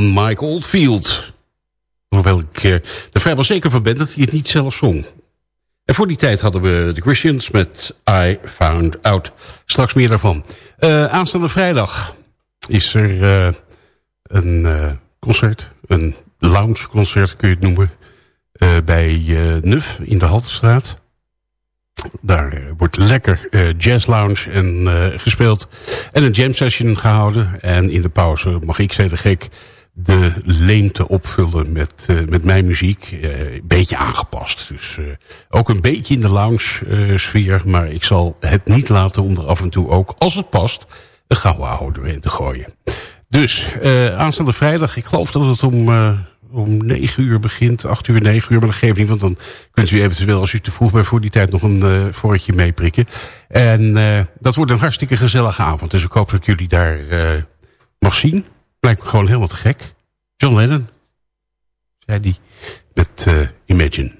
Mike Oldfield. Hoewel ik er vrijwel zeker van ben dat hij het niet zelf zong. En voor die tijd hadden we de Christians met I Found Out. Straks meer daarvan. Uh, aanstaande vrijdag is er uh, een concert. Een loungeconcert kun je het noemen. bij Nuf in de Haltestraat. Daar eh, wordt lekker jazz lounge en, gespeeld. En een jam session gehouden. En in de pauze mag ik, zei de gek, de leemte opvullen met, uh, met mijn muziek. een beetje aangepast. Dus ook een beetje in de lounge sfeer. Maar ik zal het niet laten om er af en toe ook, als het past, een gouden oude doorheen te gooien. Dus aanstaande vrijdag, ik geloof dat het om om 9 uur begint, 8 uur, 9 uur, maar dat geeft niet, want dan kunt u eventueel, als u te vroeg bent voor die tijd, nog een uh, voortje meeprikken. En uh, dat wordt een hartstikke gezellige avond, dus ik hoop dat ik jullie daar uh, mag zien. Lijkt me gewoon helemaal te gek. John Lennon, zei die, met Imagine.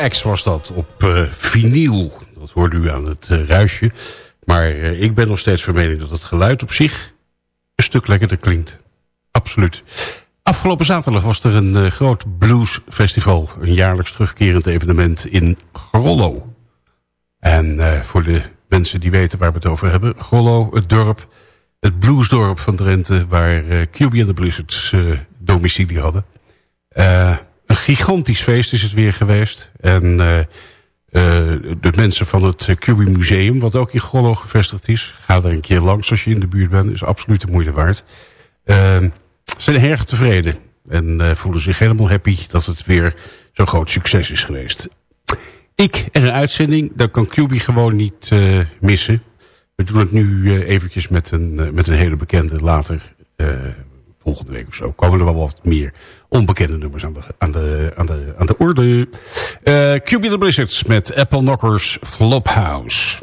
Cax was dat op eh vinyl. Dat hoorde u aan het eh, ruisje. Maar eh, ik ben nog steeds van mening dat het geluid op zich een stuk lekkerder klinkt. Absoluut. Afgelopen zaterdag was er een groot bluesfestival. Een jaarlijks terugkerend evenement in Grollo. En voor de mensen die weten waar we het over hebben. Grollo, het dorp, het bluesdorp van Drenthe... waar QB en de Blizzards domicilie hadden. Eh, een gigantisch feest is het weer geweest. En eh, eh, de mensen van het eh, QB Museum, wat ook in Grollo gevestigd is... ga er een keer langs als je in de buurt bent. is absoluut de moeite waard. Eh, zijn erg tevreden. En eh, voelen zich helemaal happy dat het weer zo'n groot succes is geweest. Ik en een uitzending, dat kan QB gewoon niet eh, missen. We doen het nu eh, eventjes met een, eh, met een hele bekende later... eh, volgende week of zo komen er wel wat meer onbekende nummers aan de, aan de, aan de, aan de orde. Eh QB the Blizzards met Apple Knockers Flophouse.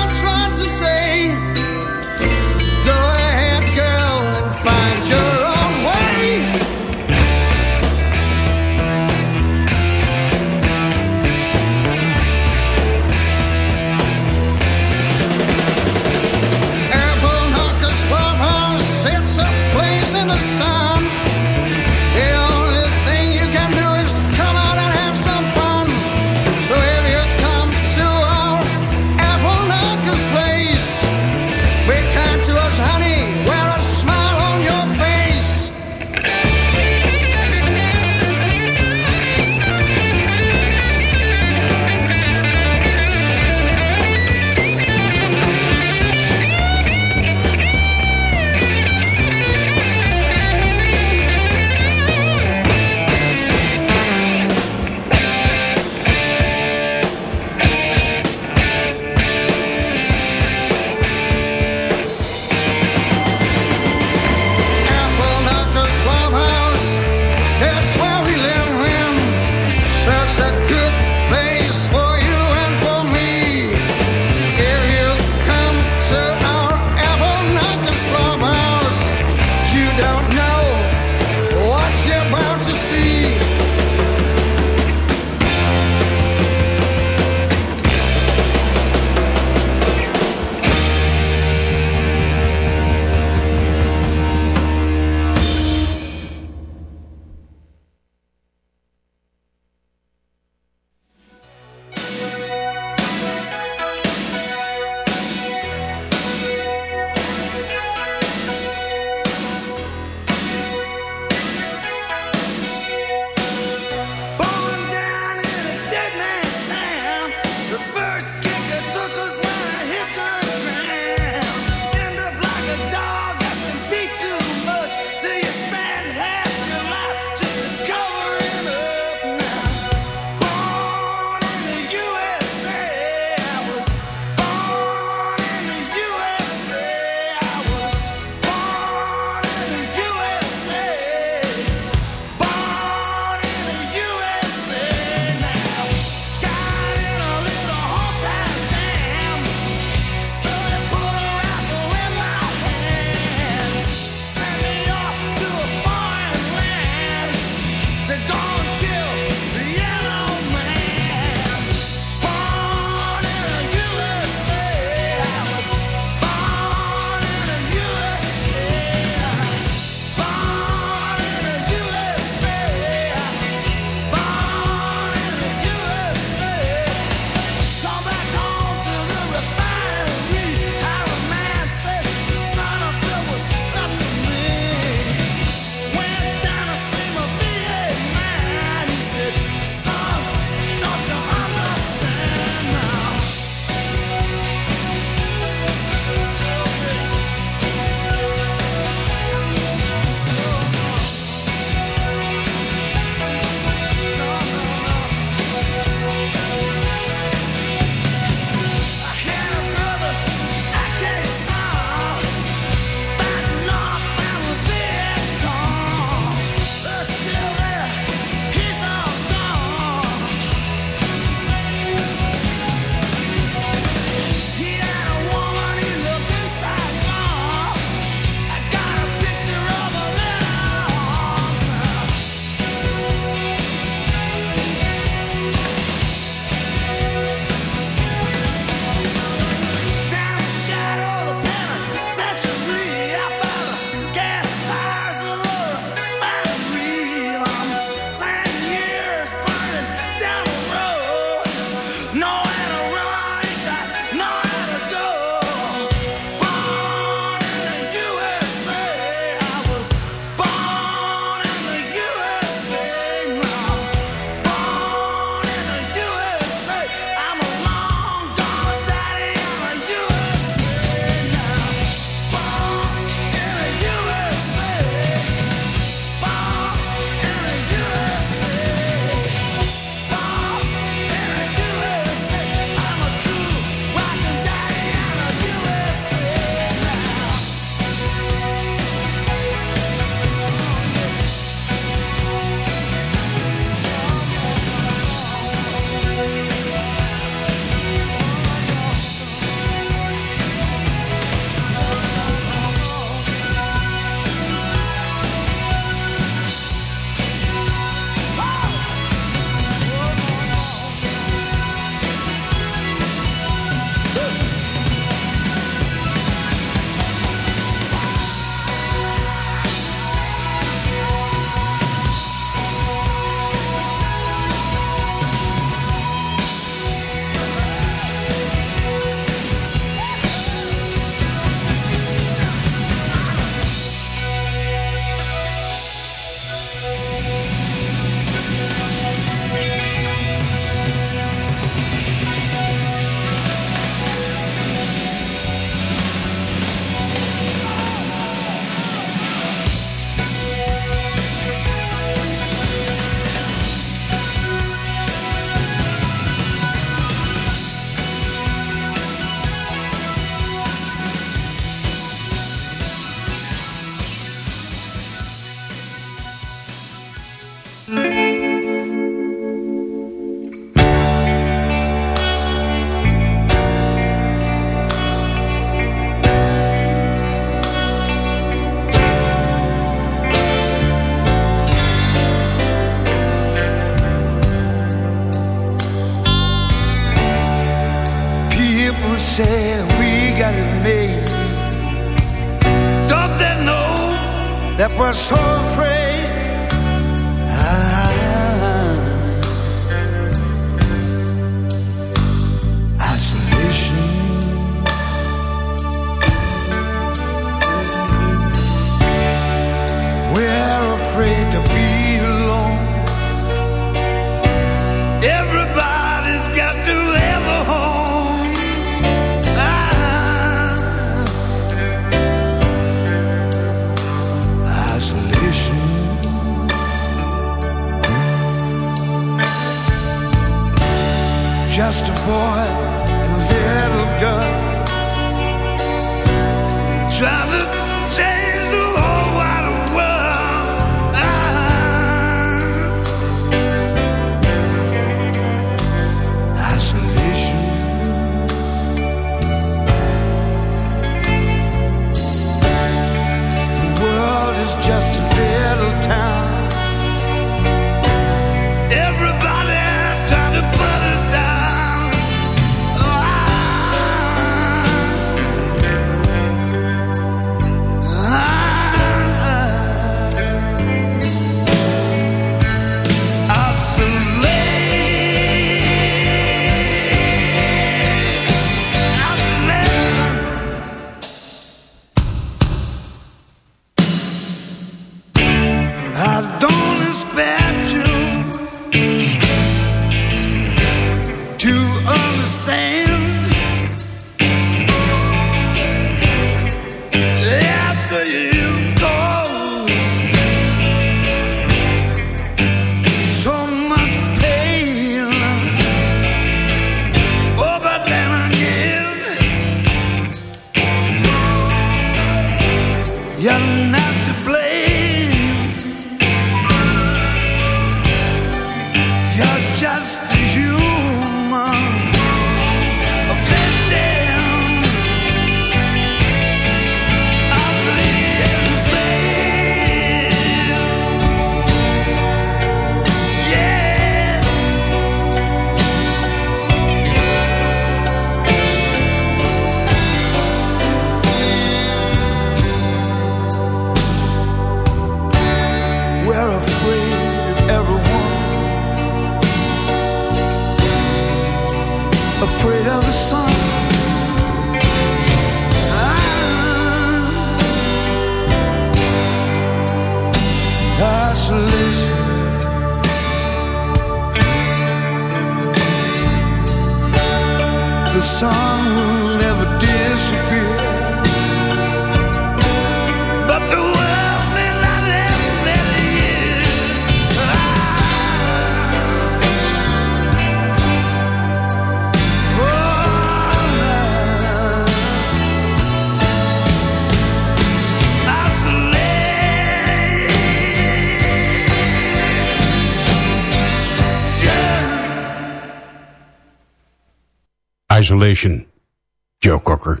Joe Cocker.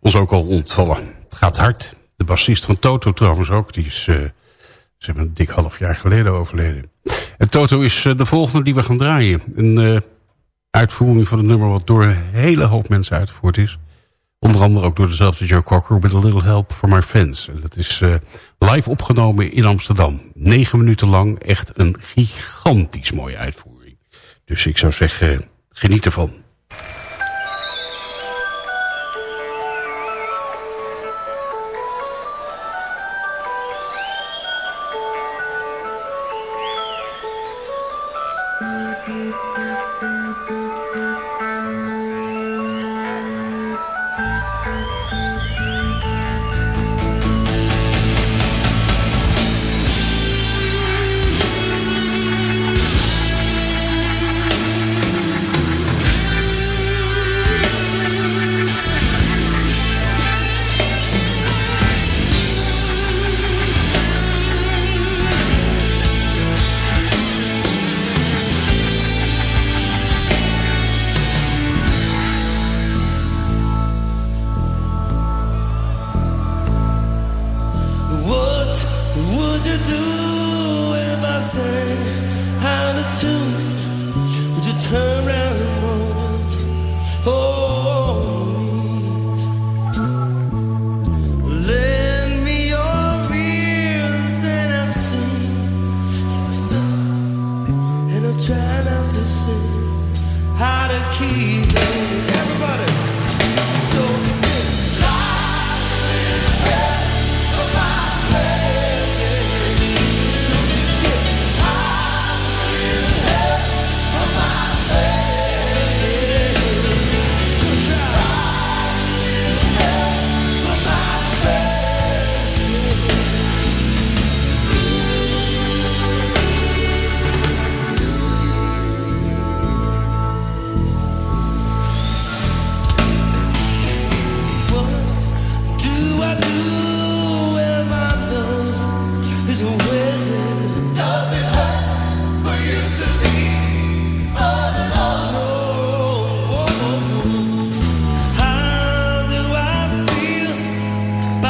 Ons ook al ontvallen. Het gaat hard. De bassist van Toto trouwens ook. Die is, eh ze hebben een dik half jaar geleden overleden. En Toto is eh, de volgende die we gaan draaien. Een eh, uitvoering van het nummer wat door een hele hoop mensen uitgevoerd is. Onder andere ook door dezelfde Joe Cocker. With a little help for my fans. En dat is eh, live opgenomen in Amsterdam. Negen minuten lang. Echt een gigantisch mooie uitvoering. Dus ik zou zeggen, geniet ervan. thank you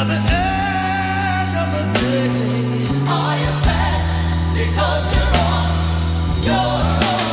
All you said because you're on your own.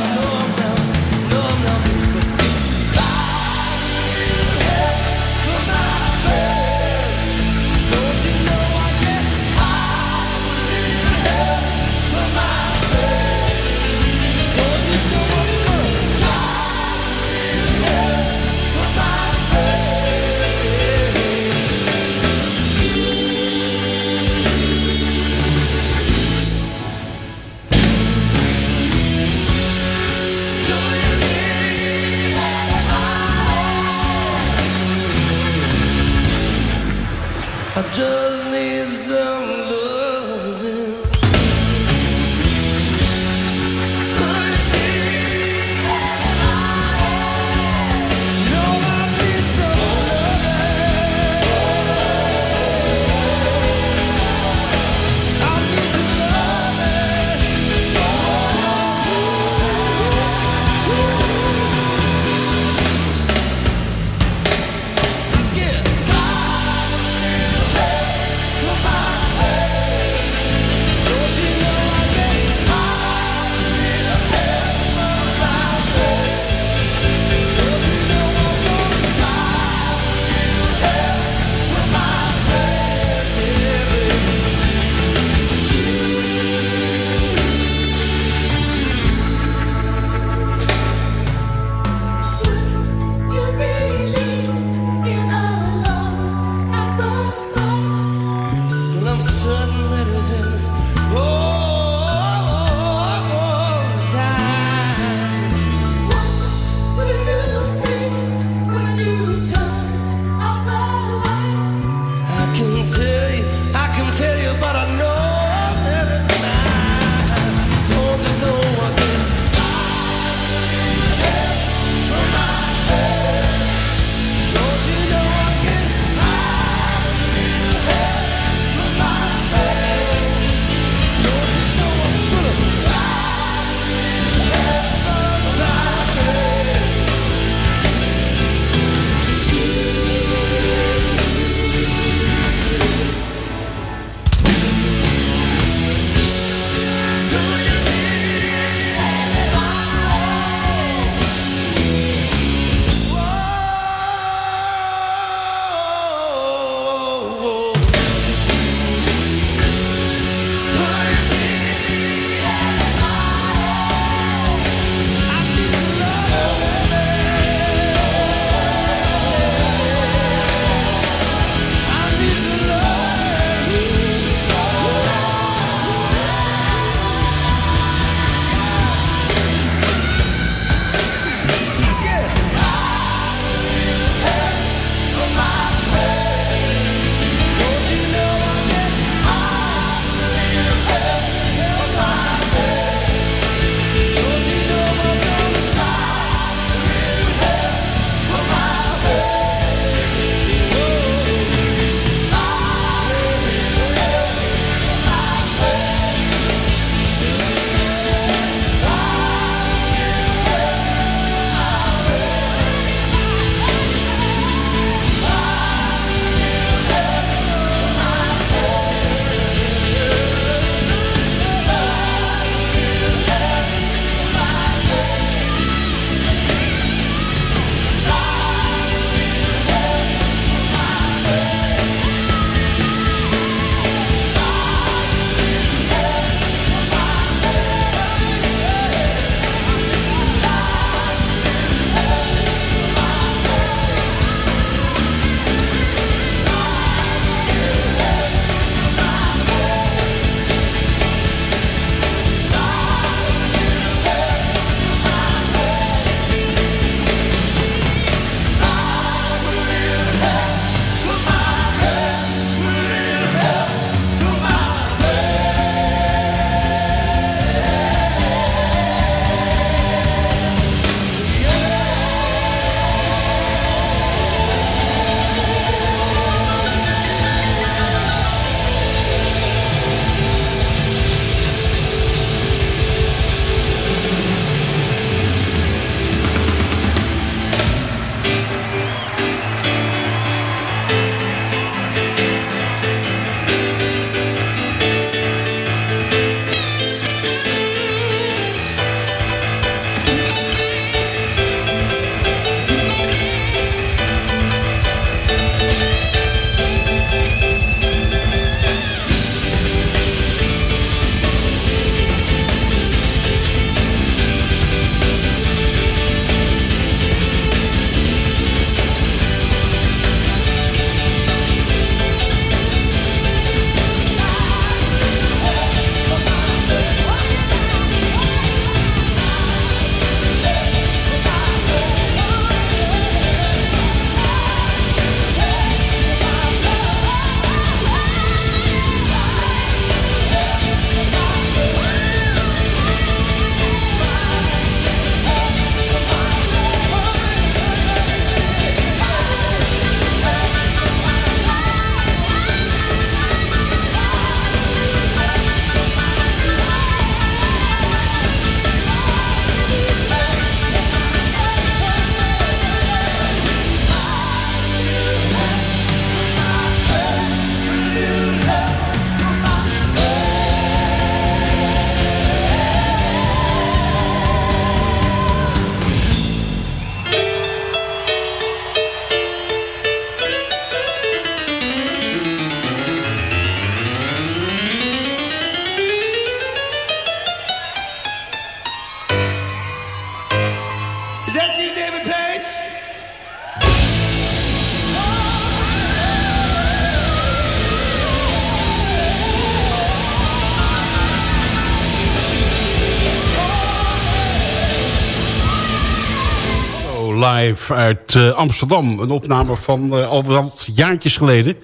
Uit eh, Amsterdam. Een opname van eh, al wat jaartjes geleden.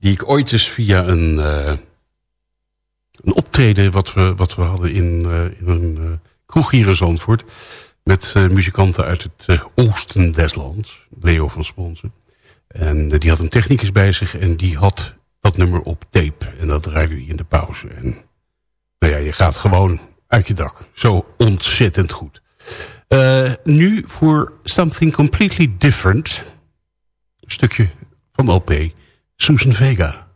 Die ik ooit eens via een, eh, een optreden wat we, wat we hadden in, in een kroeg hier in Zandvoort. Met muzikanten uit het oosten des lands. Leo van Sponsen. En die had een technicus bij zich en die had dat nummer op tape. En dat draaide hij in de pauze. En nou ja, je gaat gewoon uit je dak. Zo ontzettend goed. Eh, nu voor Something Completely Different. Stukje van LP. Susan Vega.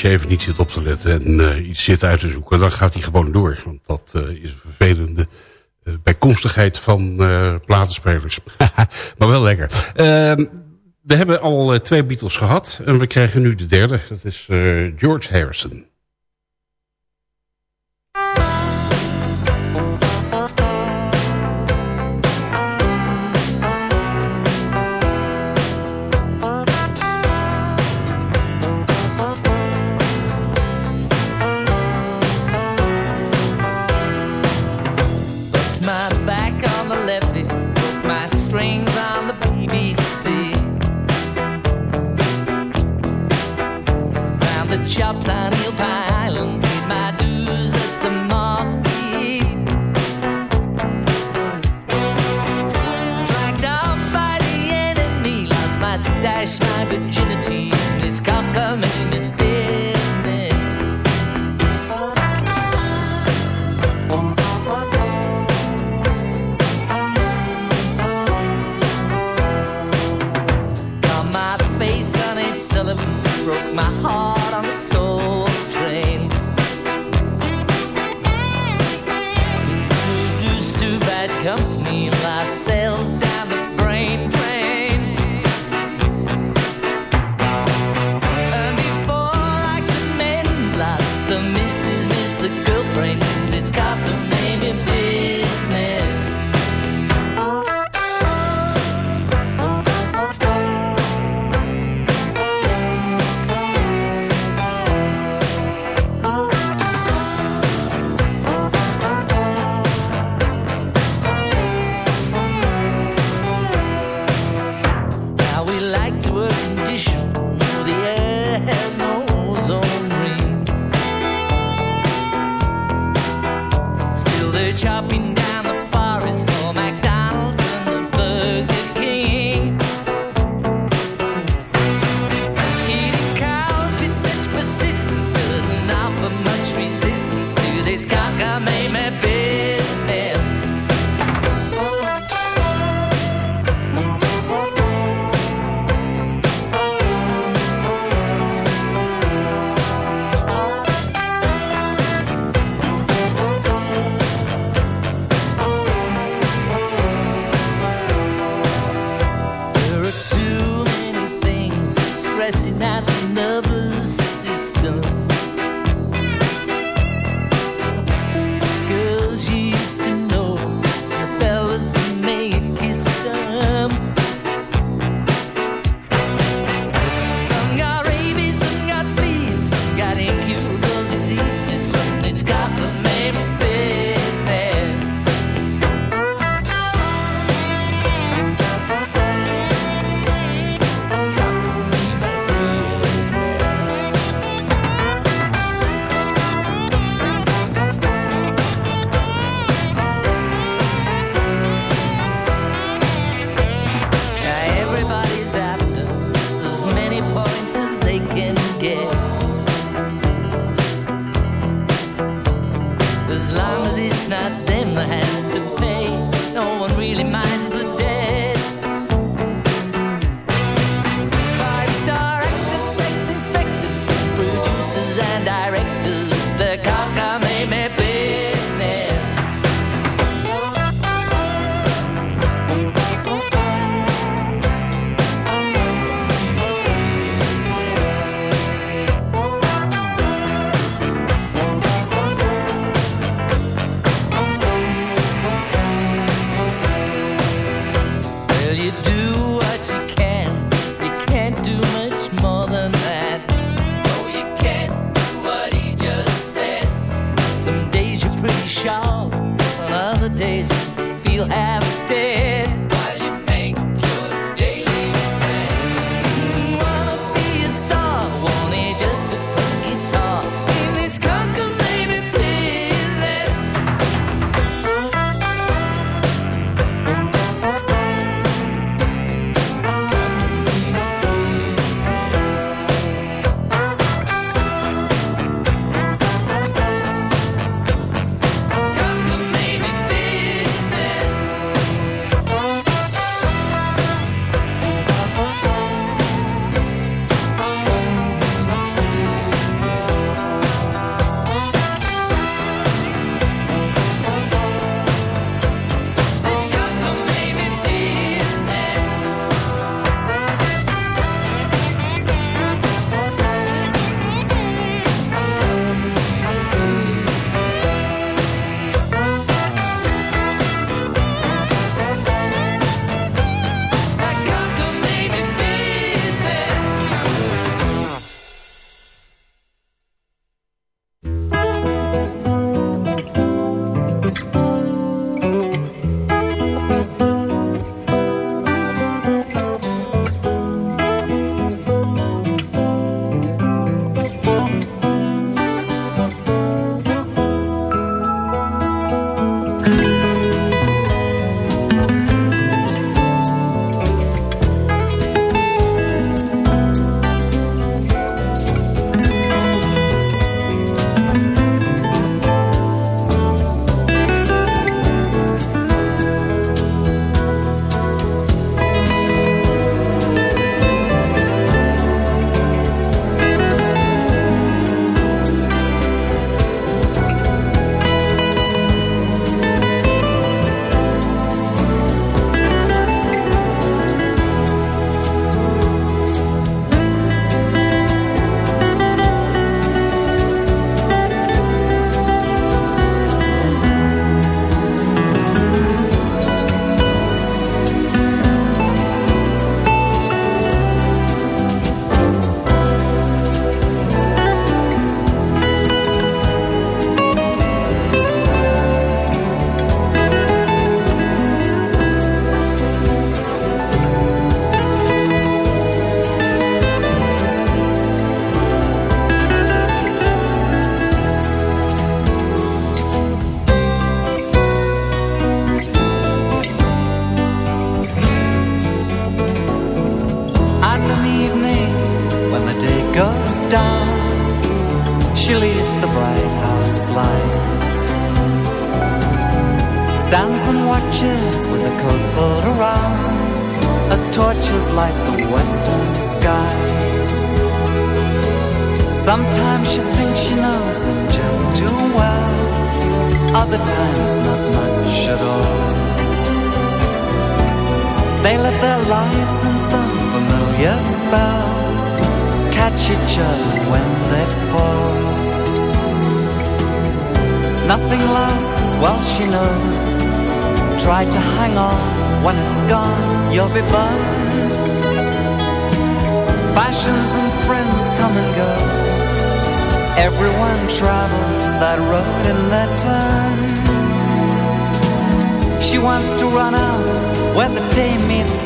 Je even niet zit op te letten en eh, iets zit uit te zoeken. Dan gaat hij gewoon door. Want dat eh, is een vervelende eh, bijkomstigheid van platenspelers. maar wel lekker. Ehm, we hebben al twee Beatles gehad. En we krijgen nu de derde. Dat is George Harrison. jobs and he'll pass.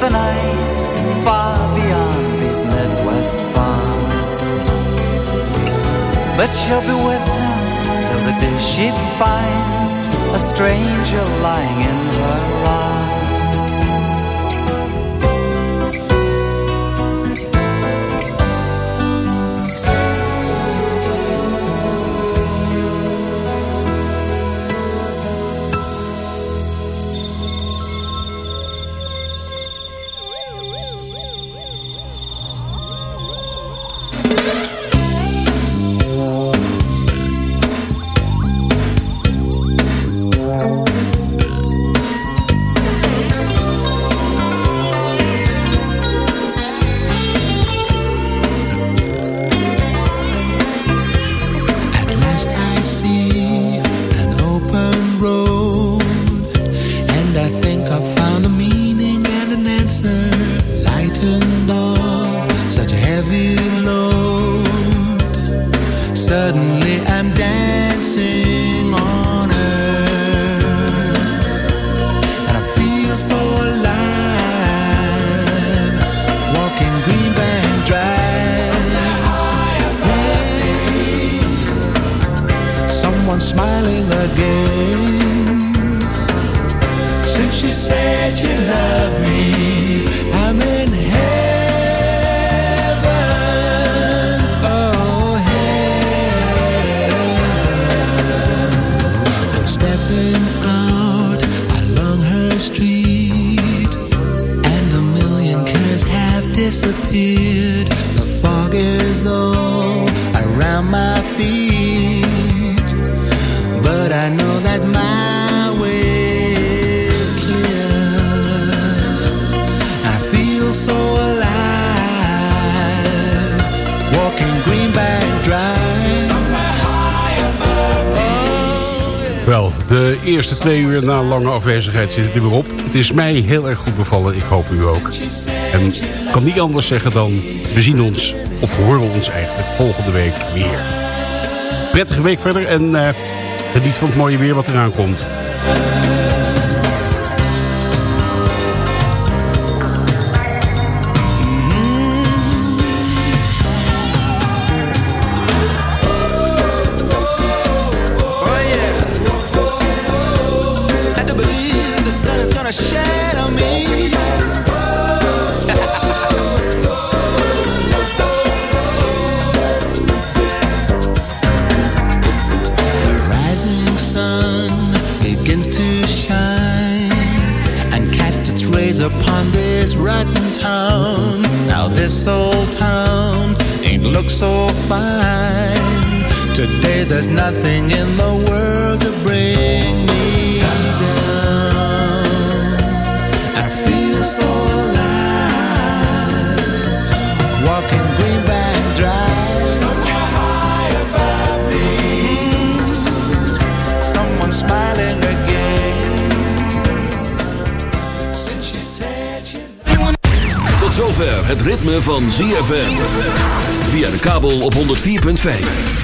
The night, far beyond these Midwest farms. But she'll be with him till the day she finds a stranger lying in her arms. Eerste twee uur na lange afwezigheid zit het er weer op. Het is mij heel erg goed bevallen, ik hoop u ook. En kan niet anders zeggen dan, we zien ons, of horen ons eigenlijk, volgende week weer. Prettige week verder en eh geniet van het mooie weer wat eraan komt. Nothing in the world to bring me down. I feel so alive. Walking Greenback Drive. Somewhere high above me. Someone smiling again. Since she said she Tot zover het ritme van ZFM. Via de kabel op 104.5.